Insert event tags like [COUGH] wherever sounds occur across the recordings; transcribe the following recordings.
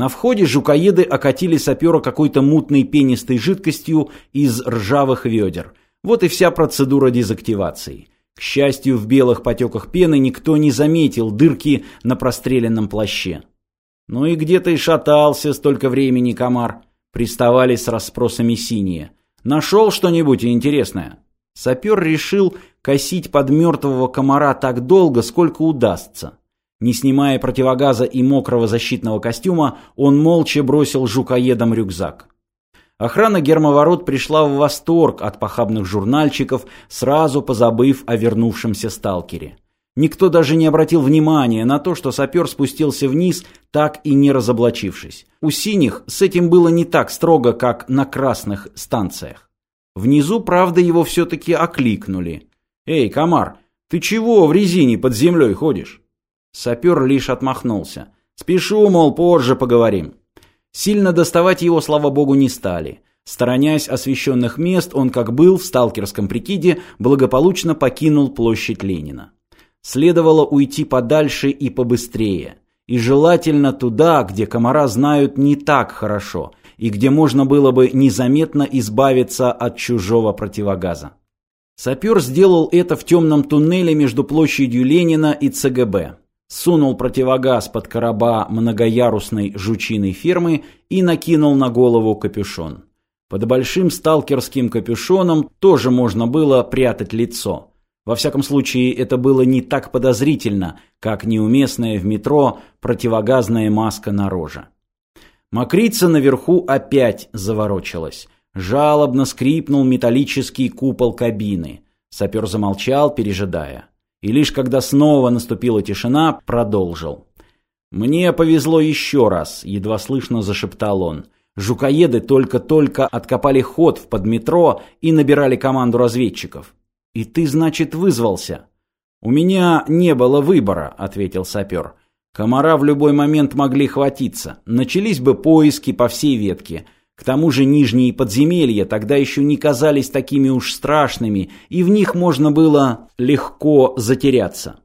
На входе жукоеды окатили сапера какой-то мутной пенистой жидкостью из ржавых ведер. Вот и вся процедура дезактивации. К счастью, в белых потеках пены никто не заметил дырки на простреленном плаще. «Ну и где ты шатался столько времени, комар?» Приставали с расспросами синие. «Нашел что-нибудь интересное?» Сапер решил косить под мертвого комара так долго, сколько удастся. Не снимая противогаза и мокрого защитного костюма, он молча бросил жукоедам рюкзак. Охрана гермоворот пришла в восторг от похабных журнальчиков, сразу позабыв о вернувшемся сталкере. Никто даже не обратил внимания на то, что сапер спустился вниз, так и не разоблачившись. У синих с этим было не так строго, как на красных станциях. Внизу, правда, его все-таки окликнули. «Эй, комар, ты чего в резине под землей ходишь?» Сапер лишь отмахнулся. «Спешу, мол, позже поговорим». Сильно доставать его, слава богу, не стали. Сторонясь освещенных мест, он, как был в сталкерском прикиде, благополучно покинул площадь Ленина. Следовало уйти подальше и побыстрее. И желательно туда, где комара знают не так хорошо, и где можно было бы незаметно избавиться от чужого противогаза. Сапер сделал это в темном туннеле между площадью Ленина и ЦГБ сунул противогаз под короба многоярусной жучиной фермы и накинул на голову капюшон. Под большим сталкерским капюшоном тоже можно было прятать лицо. Во всяком случае, это было не так подозрительно, как неуместная в метро противогазная маска на роже. Мокрица наверху опять заворочилась. Жалобно скрипнул металлический купол кабины. Сапер замолчал, пережидая и лишь когда снова наступила тишина, продолжил. «Мне повезло еще раз», — едва слышно зашептал он. «Жукоеды только-только откопали ход в подметро и набирали команду разведчиков». «И ты, значит, вызвался?» «У меня не было выбора», — ответил сапер. «Комара в любой момент могли хватиться. Начались бы поиски по всей ветке». К тому же нижние подземелья тогда еще не казались такими уж страшными, и в них можно было легко затеряться.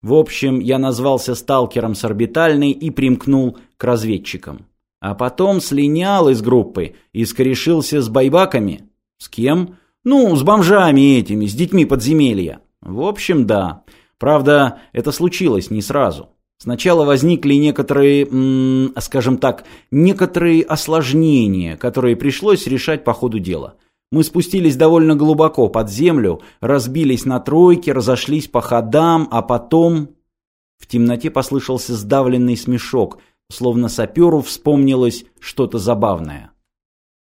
В общем, я назвался сталкером с орбитальной и примкнул к разведчикам. А потом слинял из группы и скорешился с байбаками. С кем? Ну, с бомжами этими, с детьми подземелья. В общем, да. Правда, это случилось не сразу. Сначала возникли некоторые, скажем так, некоторые осложнения, которые пришлось решать по ходу дела. Мы спустились довольно глубоко под землю, разбились на тройки, разошлись по ходам, а потом... В темноте послышался сдавленный смешок, словно саперу вспомнилось что-то забавное.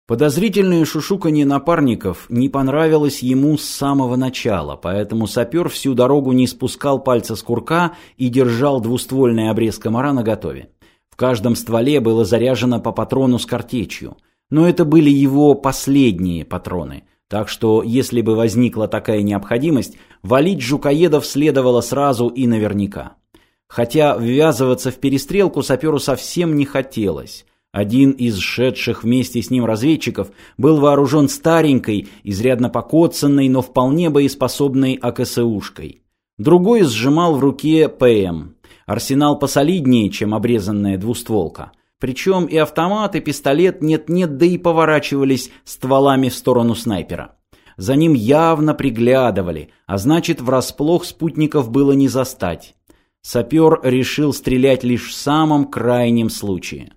Подозрительное шушуканье напарников не понравилось ему с самого начала, поэтому сапер всю дорогу не спускал пальца с курка и держал двуствольный обрез комара наготове. В каждом стволе было заряжено по патрону с картечью, но это были его последние патроны, так что если бы возникла такая необходимость, валить жукоедов следовало сразу и наверняка. Хотя ввязываться в перестрелку саперу совсем не хотелось. Один из шедших вместе с ним разведчиков был вооружен старенькой, изрядно покоцанной, но вполне боеспособной АКСУшкой. Другой сжимал в руке ПМ. Арсенал посолиднее, чем обрезанная двустволка. Причем и автомат, и пистолет нет-нет, да и поворачивались стволами в сторону снайпера. За ним явно приглядывали, а значит, врасплох спутников было не застать. Сапер решил стрелять лишь в самом крайнем случае.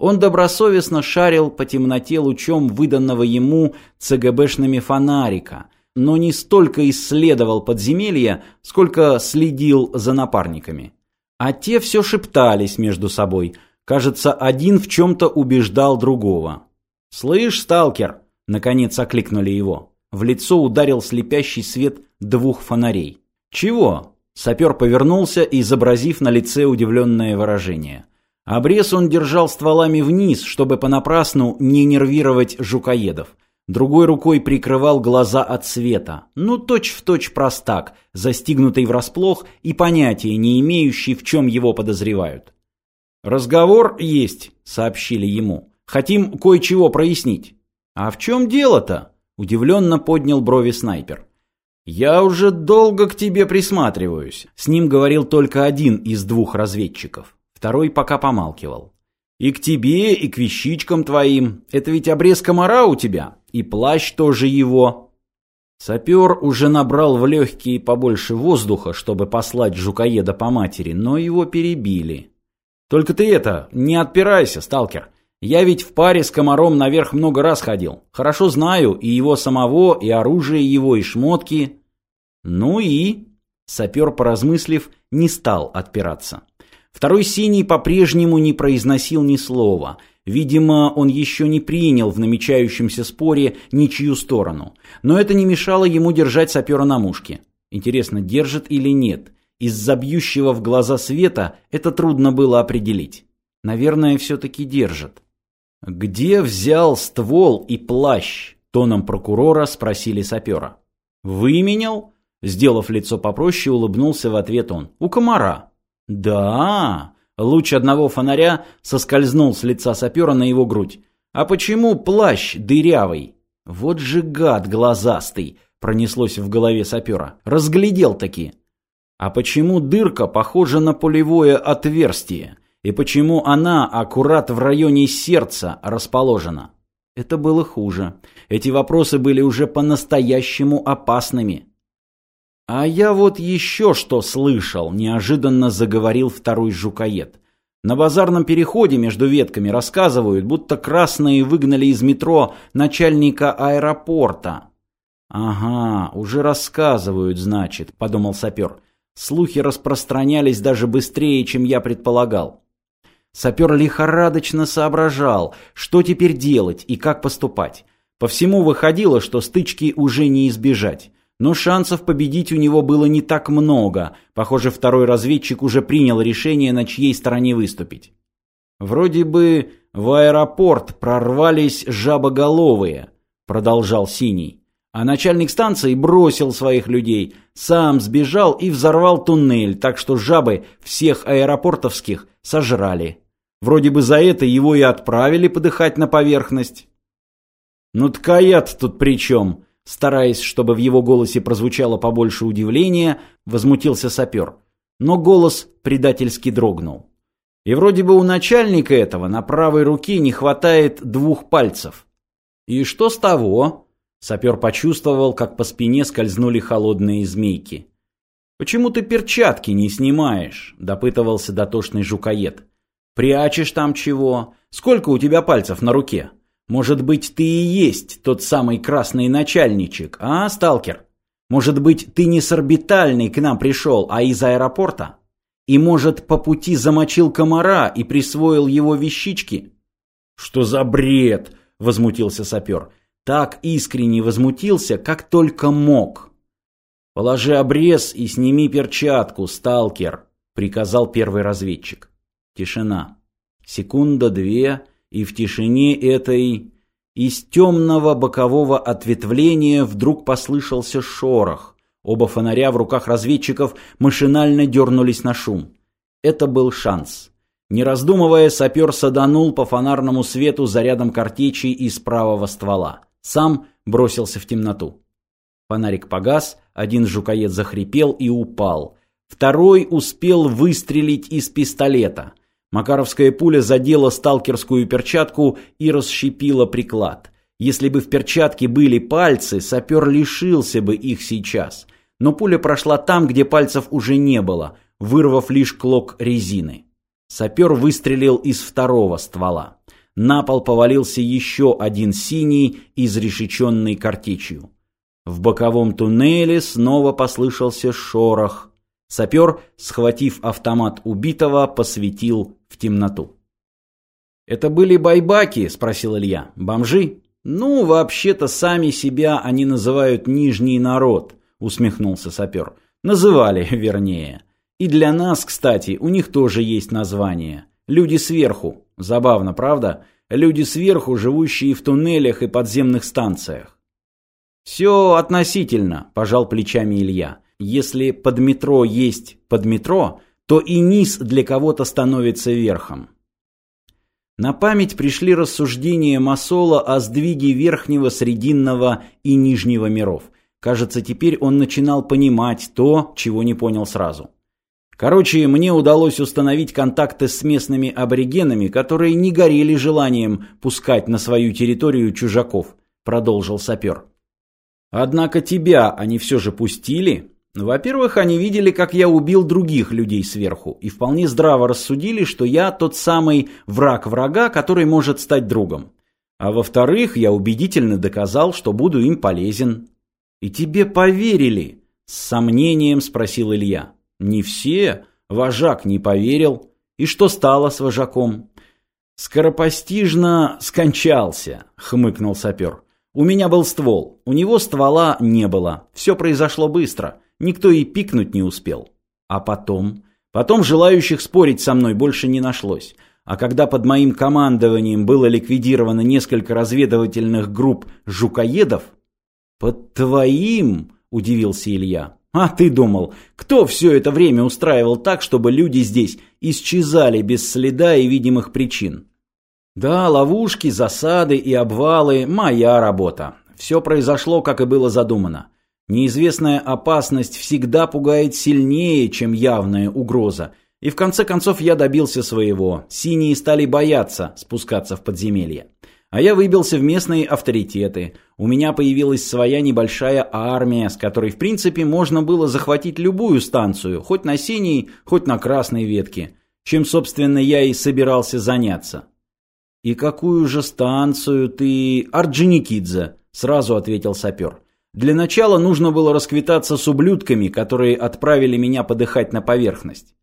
Он добросовестно шарил по темноте лучом выданного ему ЦГБшными фонарика, но не столько исследовал подземелья, сколько следил за напарниками. А те все шептались между собой. Кажется, один в чем-то убеждал другого. «Слышь, сталкер!» — наконец окликнули его. В лицо ударил слепящий свет двух фонарей. «Чего?» — сапер повернулся, изобразив на лице удивленное выражение. Обрез он держал стволами вниз, чтобы понапрасну не нервировать жукоедов. Другой рукой прикрывал глаза от света. Ну, точь-в-точь точь простак, застигнутый врасплох и понятия не имеющий, в чем его подозревают. «Разговор есть», — сообщили ему. «Хотим кое-чего прояснить». «А в чем дело-то?» — удивленно поднял брови снайпер. «Я уже долго к тебе присматриваюсь», — с ним говорил только один из двух разведчиков. Второй пока помалкивал. И к тебе, и к вещичкам твоим. Это ведь обрез комара у тебя. И плащ тоже его. Сапер уже набрал в легкие побольше воздуха, чтобы послать жукоеда по матери, но его перебили. Только ты это, не отпирайся, сталкер. Я ведь в паре с комаром наверх много раз ходил. Хорошо знаю и его самого, и оружие его, и шмотки. Ну и... Сапер, поразмыслив, не стал отпираться. Второй синий по-прежнему не произносил ни слова. Видимо, он еще не принял в намечающемся споре ничью сторону. Но это не мешало ему держать сапера на мушке. Интересно, держит или нет? Из-за бьющего в глаза света это трудно было определить. Наверное, все-таки держит. «Где взял ствол и плащ?» – тоном прокурора спросили сапера. «Выменял?» – сделав лицо попроще, улыбнулся в ответ он. «У комара». «Да?» – луч одного фонаря соскользнул с лица сапера на его грудь. «А почему плащ дырявый?» «Вот же гад глазастый!» – пронеслось в голове сапера. «Разглядел таки». «А почему дырка похожа на пулевое отверстие?» и почему она аккурат в районе сердца расположена. Это было хуже. Эти вопросы были уже по-настоящему опасными. «А я вот еще что слышал», – неожиданно заговорил второй жукоед. «На базарном переходе между ветками рассказывают, будто красные выгнали из метро начальника аэропорта». «Ага, уже рассказывают, значит», – подумал сапер. Слухи распространялись даже быстрее, чем я предполагал. Сапер лихорадочно соображал, что теперь делать и как поступать. По всему выходило, что стычки уже не избежать. Но шансов победить у него было не так много. Похоже, второй разведчик уже принял решение, на чьей стороне выступить. «Вроде бы в аэропорт прорвались жабоголовые», — продолжал Синий. А начальник станции бросил своих людей, сам сбежал и взорвал туннель, так что жабы всех аэропортовских сожрали. Вроде бы за это его и отправили подыхать на поверхность. «Ну ткаят тут при чем?» Стараясь, чтобы в его голосе прозвучало побольше удивления, возмутился сапер. Но голос предательски дрогнул. И вроде бы у начальника этого на правой руке не хватает двух пальцев. И что с того? Сапер почувствовал, как по спине скользнули холодные змейки. «Почему ты перчатки не снимаешь?» – допытывался дотошный жукоед. Прячешь там чего? Сколько у тебя пальцев на руке? Может быть, ты и есть тот самый красный начальничек, а, сталкер? Может быть, ты не с орбитальной к нам пришел, а из аэропорта? И, может, по пути замочил комара и присвоил его вещички? Что за бред? Возмутился сапер. Так искренне возмутился, как только мог. Положи обрез и сними перчатку, сталкер, приказал первый разведчик. Тишина. Секунда-две, и в тишине этой из темного бокового ответвления вдруг послышался шорох. Оба фонаря в руках разведчиков машинально дернулись на шум. Это был шанс. Не раздумывая, сапер саданул по фонарному свету зарядом картечи из правого ствола. Сам бросился в темноту. Фонарик погас, один жукоед захрипел и упал. Второй успел выстрелить из пистолета. Макаровская пуля задела сталкерскую перчатку и расщепила приклад. Если бы в перчатке были пальцы, сапер лишился бы их сейчас. Но пуля прошла там, где пальцев уже не было, вырвав лишь клок резины. Сапер выстрелил из второго ствола. На пол повалился еще один синий, изрешеченный картечью. В боковом туннеле снова послышался шорох. Сапер, схватив автомат убитого, посветил в темноту. «Это были байбаки?» – спросил Илья. «Бомжи?» «Ну, вообще-то сами себя они называют «нижний народ», – усмехнулся сапер. «Называли, [LAUGHS] вернее. И для нас, кстати, у них тоже есть название. Люди сверху. Забавно, правда? Люди сверху, живущие в туннелях и подземных станциях». «Все относительно», – пожал плечами Илья. Если под метро есть под метро, то и низ для кого-то становится верхом. На память пришли рассуждения Масола о сдвиге верхнего, срединного и нижнего миров. Кажется, теперь он начинал понимать то, чего не понял сразу. Короче, мне удалось установить контакты с местными аборигенами, которые не горели желанием пускать на свою территорию чужаков, продолжил сапер. Однако тебя они все же пустили. Во-первых, они видели, как я убил других людей сверху, и вполне здраво рассудили, что я тот самый враг врага, который может стать другом. А во-вторых, я убедительно доказал, что буду им полезен. И тебе поверили? С сомнением спросил Илья. Не все. Вожак не поверил. И что стало с вожаком? Скоропостижно скончался, хмыкнул сапер. У меня был ствол, у него ствола не было. Все произошло быстро, никто и пикнуть не успел. А потом? Потом желающих спорить со мной больше не нашлось. А когда под моим командованием было ликвидировано несколько разведывательных групп жукоедов... «Под твоим?» – удивился Илья. А ты думал, кто все это время устраивал так, чтобы люди здесь исчезали без следа и видимых причин? Да, ловушки, засады и обвалы – моя работа. Все произошло, как и было задумано. Неизвестная опасность всегда пугает сильнее, чем явная угроза. И в конце концов я добился своего. Синие стали бояться спускаться в подземелье. А я выбился в местные авторитеты. У меня появилась своя небольшая армия, с которой в принципе можно было захватить любую станцию, хоть на синей, хоть на красной ветке, чем, собственно, я и собирался заняться. «И какую же станцию ты...» «Орджоникидзе», — сразу ответил сапер. «Для начала нужно было расквитаться с ублюдками, которые отправили меня подыхать на поверхность».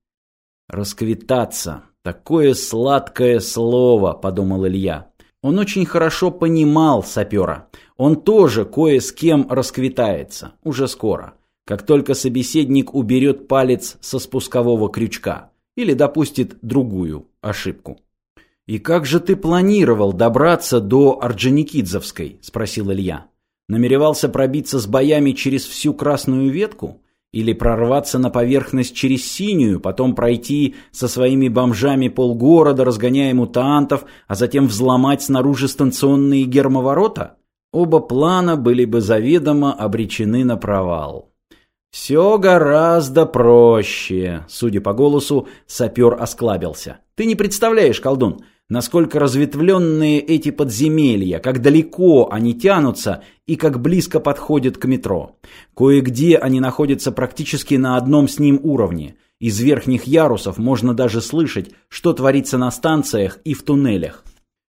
«Расквитаться. Такое сладкое слово», — подумал Илья. Он очень хорошо понимал сапера. Он тоже кое с кем расквитается. Уже скоро. Как только собеседник уберет палец со спускового крючка. Или допустит другую ошибку. «И как же ты планировал добраться до Орджоникидзевской?» – спросил Илья. «Намеревался пробиться с боями через всю красную ветку? Или прорваться на поверхность через синюю, потом пройти со своими бомжами полгорода, разгоняя мутантов, а затем взломать снаружи станционные гермоворота? Оба плана были бы заведомо обречены на провал. «Все гораздо проще», — судя по голосу, сапер осклабился. «Ты не представляешь, колдун, насколько разветвленные эти подземелья, как далеко они тянутся и как близко подходят к метро. Кое-где они находятся практически на одном с ним уровне. Из верхних ярусов можно даже слышать, что творится на станциях и в туннелях.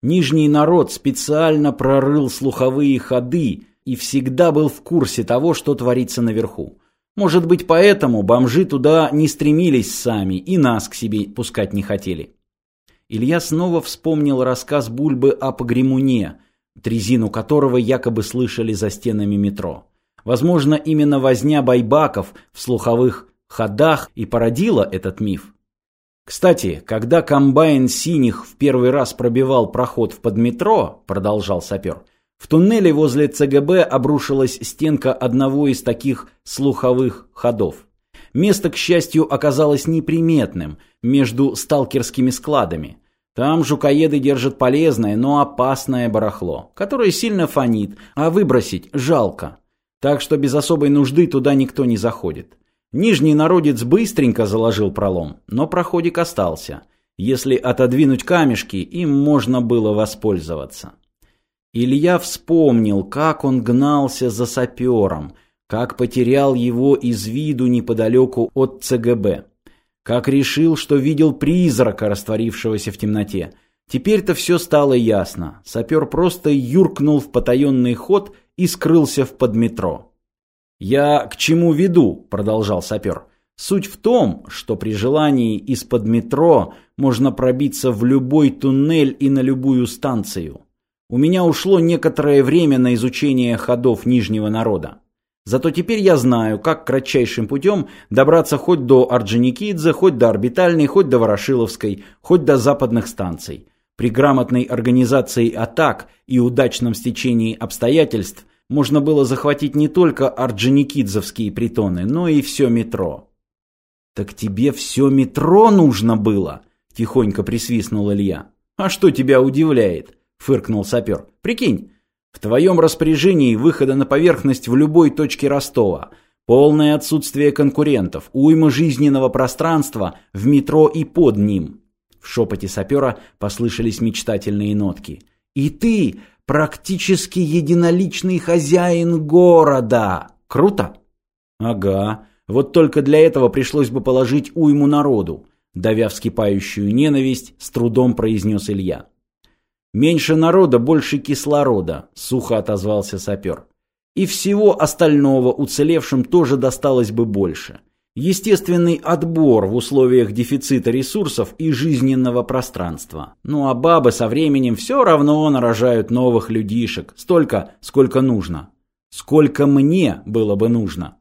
Нижний народ специально прорыл слуховые ходы и всегда был в курсе того, что творится наверху. Может быть, поэтому бомжи туда не стремились сами и нас к себе пускать не хотели. Илья снова вспомнил рассказ Бульбы о погремуне, трезину которого якобы слышали за стенами метро. Возможно, именно возня байбаков в слуховых ходах и породила этот миф. Кстати, когда комбайн синих в первый раз пробивал проход в подметро, продолжал сапер, в туннеле возле ЦГБ обрушилась стенка одного из таких слуховых ходов. Место, к счастью, оказалось неприметным, между сталкерскими складами. Там жукоеды держат полезное, но опасное барахло, которое сильно фонит, а выбросить жалко. Так что без особой нужды туда никто не заходит. Нижний народец быстренько заложил пролом, но проходик остался. Если отодвинуть камешки, им можно было воспользоваться. Илья вспомнил, как он гнался за сапером, как потерял его из виду неподалеку от ЦГБ, как решил, что видел призрака, растворившегося в темноте. Теперь-то все стало ясно. Сапер просто юркнул в потаенный ход и скрылся в подметро. «Я к чему веду?» – продолжал сапер. «Суть в том, что при желании из-под метро можно пробиться в любой туннель и на любую станцию. У меня ушло некоторое время на изучение ходов Нижнего народа. Зато теперь я знаю, как кратчайшим путем добраться хоть до Орджоникидзе, хоть до Орбитальной, хоть до Ворошиловской, хоть до западных станций. При грамотной организации атак и удачном стечении обстоятельств можно было захватить не только Орджоникидзевские притоны, но и все метро. «Так тебе все метро нужно было?» – тихонько присвистнул Илья. «А что тебя удивляет?» – фыркнул сапер. «Прикинь, в твоем распоряжении выхода на поверхность в любой точке Ростова. Полное отсутствие конкурентов, уйма жизненного пространства в метро и под ним. В шепоте сапера послышались мечтательные нотки. «И ты практически единоличный хозяин города! Круто?» «Ага. Вот только для этого пришлось бы положить уйму народу», давя вскипающую ненависть, с трудом произнес Илья. «Меньше народа, больше кислорода», — сухо отозвался сапер. «И всего остального уцелевшим тоже досталось бы больше. Естественный отбор в условиях дефицита ресурсов и жизненного пространства. Ну а бабы со временем все равно нарожают новых людишек, столько, сколько нужно. Сколько мне было бы нужно».